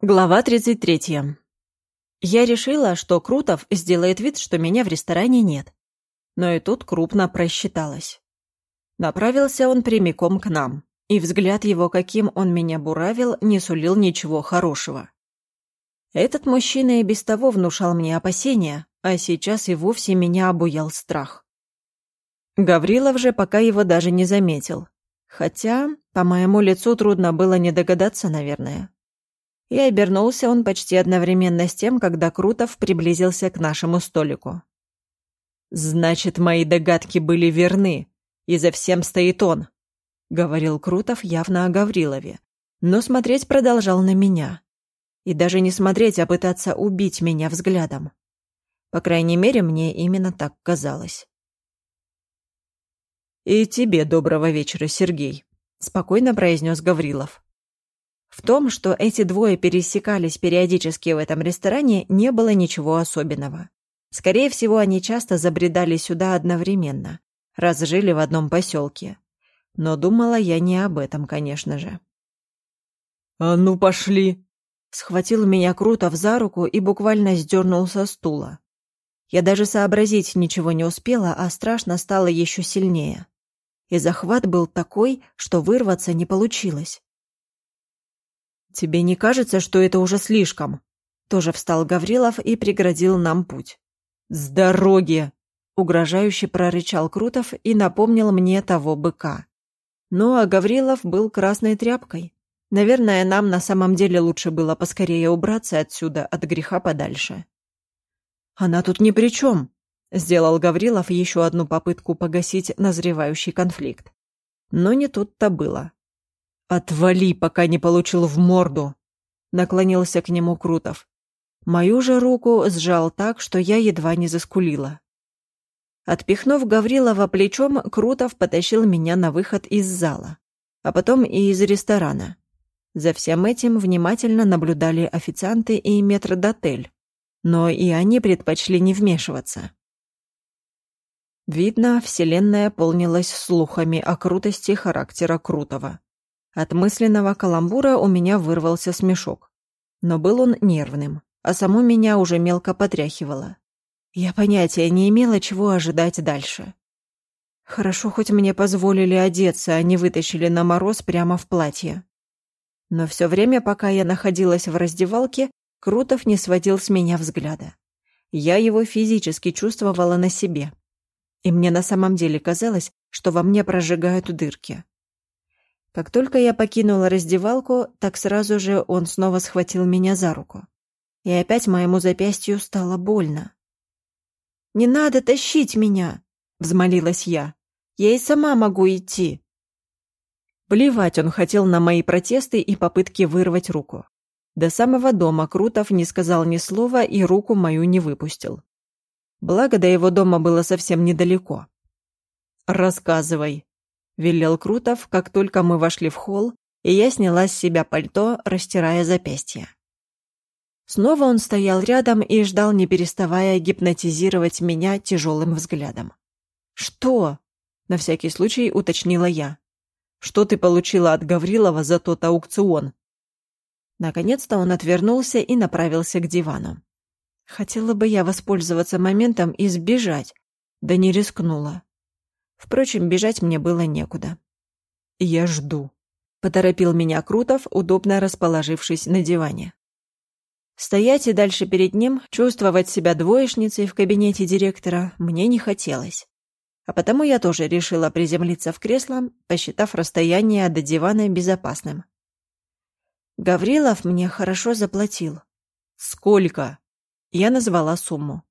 Глава 33. Я решила, что Крутов сделает вид, что меня в ресторане нет. Но и тут крупно просчиталась. Направился он прямиком к нам, и взгляд его, каким он меня буравил, не сулил ничего хорошего. Этот мужчина и без того внушал мне опасения, а сейчас и вовсе меня обуял страх. Гаврилов же пока его даже не заметил. Хотя, по моему лицу трудно было не догадаться, наверное и обернулся он почти одновременно с тем, когда Крутов приблизился к нашему столику. «Значит, мои догадки были верны, и за всем стоит он», — говорил Крутов явно о Гаврилове, но смотреть продолжал на меня. И даже не смотреть, а пытаться убить меня взглядом. По крайней мере, мне именно так казалось. «И тебе доброго вечера, Сергей», — спокойно произнес Гаврилов. В том, что эти двое пересекались периодически в этом ресторане, не было ничего особенного. Скорее всего, они часто забредали сюда одновременно, раз жили в одном поселке. Но думала я не об этом, конечно же. «А ну, пошли!» Схватил меня Крутов за руку и буквально сдернул со стула. Я даже сообразить ничего не успела, а страшно стало еще сильнее. И захват был такой, что вырваться не получилось. «Тебе не кажется, что это уже слишком?» Тоже встал Гаврилов и преградил нам путь. «С дороги!» — угрожающе прорычал Крутов и напомнил мне того быка. Ну, а Гаврилов был красной тряпкой. Наверное, нам на самом деле лучше было поскорее убраться отсюда, от греха подальше. «Она тут ни при чем», — сделал Гаврилов еще одну попытку погасить назревающий конфликт. Но не тут-то было. «Отвали, пока не получил в морду!» Наклонился к нему Крутов. Мою же руку сжал так, что я едва не заскулила. Отпихнув Гаврилова плечом, Крутов потащил меня на выход из зала, а потом и из ресторана. За всем этим внимательно наблюдали официанты и метрдотель, но и они предпочли не вмешиваться. Видно, вселенная полнилась слухами о крутости характера Крутого. От мысленного каламбура у меня вырвался смешок. Но был он нервным, а саму меня уже мелко потряхивало. Я понятия не имела, чего ожидать дальше. Хорошо, хоть мне позволили одеться, а не вытащили на мороз прямо в платье. Но все время, пока я находилась в раздевалке, Крутов не сводил с меня взгляда. Я его физически чувствовала на себе. И мне на самом деле казалось, что во мне прожигают дырки. Как только я покинула раздевалку, так сразу же он снова схватил меня за руку. И опять моему запястью стало больно. «Не надо тащить меня!» — взмолилась я. «Я и сама могу идти!» Плевать он хотел на мои протесты и попытки вырвать руку. До самого дома Крутов не сказал ни слова и руку мою не выпустил. Благо, до его дома было совсем недалеко. «Рассказывай», велел Крутов, как только мы вошли в холл, и я сняла с себя пальто, растирая запястье. Снова он стоял рядом и ждал, не переставая гипнотизировать меня тяжелым взглядом. «Что?» — на всякий случай уточнила я. «Что ты получила от Гаврилова за тот аукцион?» Наконец-то он отвернулся и направился к дивану. Хотела бы я воспользоваться моментом и сбежать, да не рискнула. Впрочем, бежать мне было некуда. «Я жду», — поторопил меня Крутов, удобно расположившись на диване. Стоять и дальше перед ним, чувствовать себя двоечницей в кабинете директора мне не хотелось. А потому я тоже решила приземлиться в кресло, посчитав расстояние до дивана безопасным. Гаврилов мне хорошо заплатил. «Сколько?» Я назвала сумму.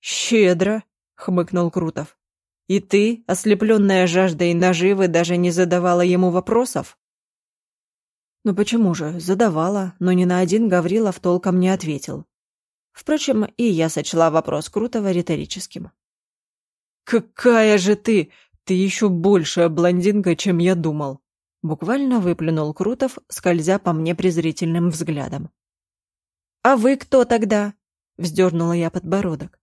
«Щедро», — хмыкнул Крутов. И ты, ослепленная жаждой наживы, даже не задавала ему вопросов? Ну почему же, задавала, но ни на один Гаврилов толком не ответил. Впрочем, и я сочла вопрос Крутого риторическим. «Какая же ты! Ты еще большая блондинка, чем я думал!» Буквально выплюнул Крутов, скользя по мне презрительным взглядом. «А вы кто тогда?» — вздернула я подбородок.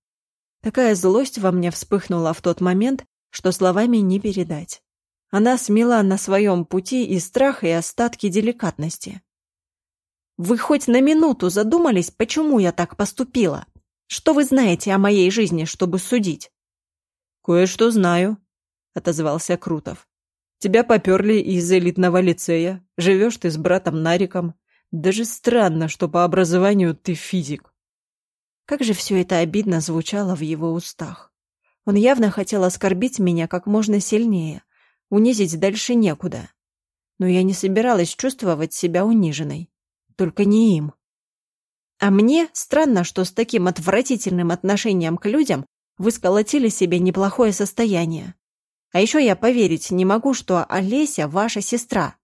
Такая злость во мне вспыхнула в тот момент, что словами не передать. Она смела на своем пути и страх, и остатки деликатности. Вы хоть на минуту задумались, почему я так поступила? Что вы знаете о моей жизни, чтобы судить?» «Кое-что знаю», — отозвался Крутов. «Тебя поперли из элитного лицея. Живешь ты с братом Нариком. Даже странно, что по образованию ты физик». Как же все это обидно звучало в его устах. Он явно хотел оскорбить меня как можно сильнее, унизить дальше некуда. Но я не собиралась чувствовать себя униженной. Только не им. А мне странно, что с таким отвратительным отношением к людям вы сколотили себе неплохое состояние. А еще я поверить не могу, что Олеся ваша сестра.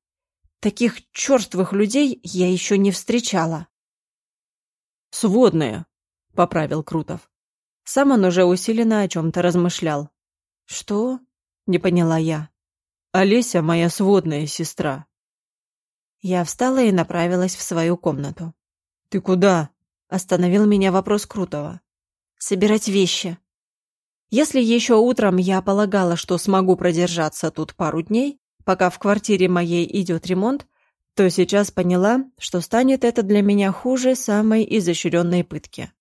Таких черствых людей я еще не встречала. «Сводная», — поправил Крутов. Сам он уже усиленно о чем-то размышлял. «Что?» — не поняла я. «Олеся моя сводная сестра». Я встала и направилась в свою комнату. «Ты куда?» — остановил меня вопрос Крутого. «Собирать вещи». Если еще утром я полагала, что смогу продержаться тут пару дней, пока в квартире моей идет ремонт, то сейчас поняла, что станет это для меня хуже самой изощренной пытки.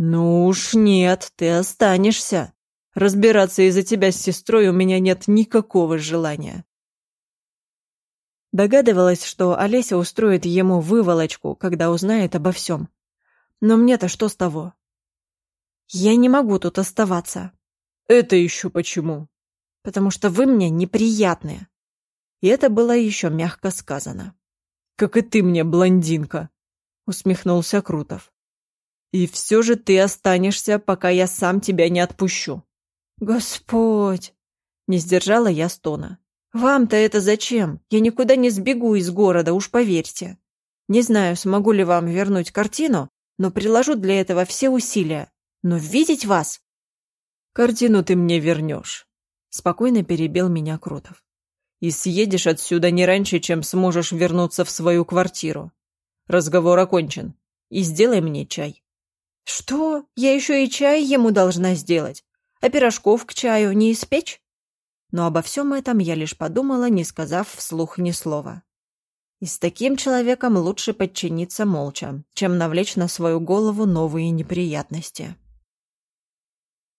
«Ну уж нет, ты останешься. Разбираться из-за тебя с сестрой у меня нет никакого желания». Догадывалась, что Олеся устроит ему выволочку, когда узнает обо всем. Но мне-то что с того? Я не могу тут оставаться. Это еще почему? Потому что вы мне неприятные. И это было еще мягко сказано. Как и ты мне, блондинка, усмехнулся Крутов. И все же ты останешься, пока я сам тебя не отпущу. Господь! Не сдержала я стона. Вам-то это зачем? Я никуда не сбегу из города, уж поверьте. Не знаю, смогу ли вам вернуть картину, но приложу для этого все усилия. Но видеть вас... Картину ты мне вернешь. Спокойно перебил меня Крутов. И съедешь отсюда не раньше, чем сможешь вернуться в свою квартиру. Разговор окончен. И сделай мне чай. «Что? Я еще и чай ему должна сделать? А пирожков к чаю не испечь?» Но обо всем этом я лишь подумала, не сказав вслух ни слова. И с таким человеком лучше подчиниться молча, чем навлечь на свою голову новые неприятности.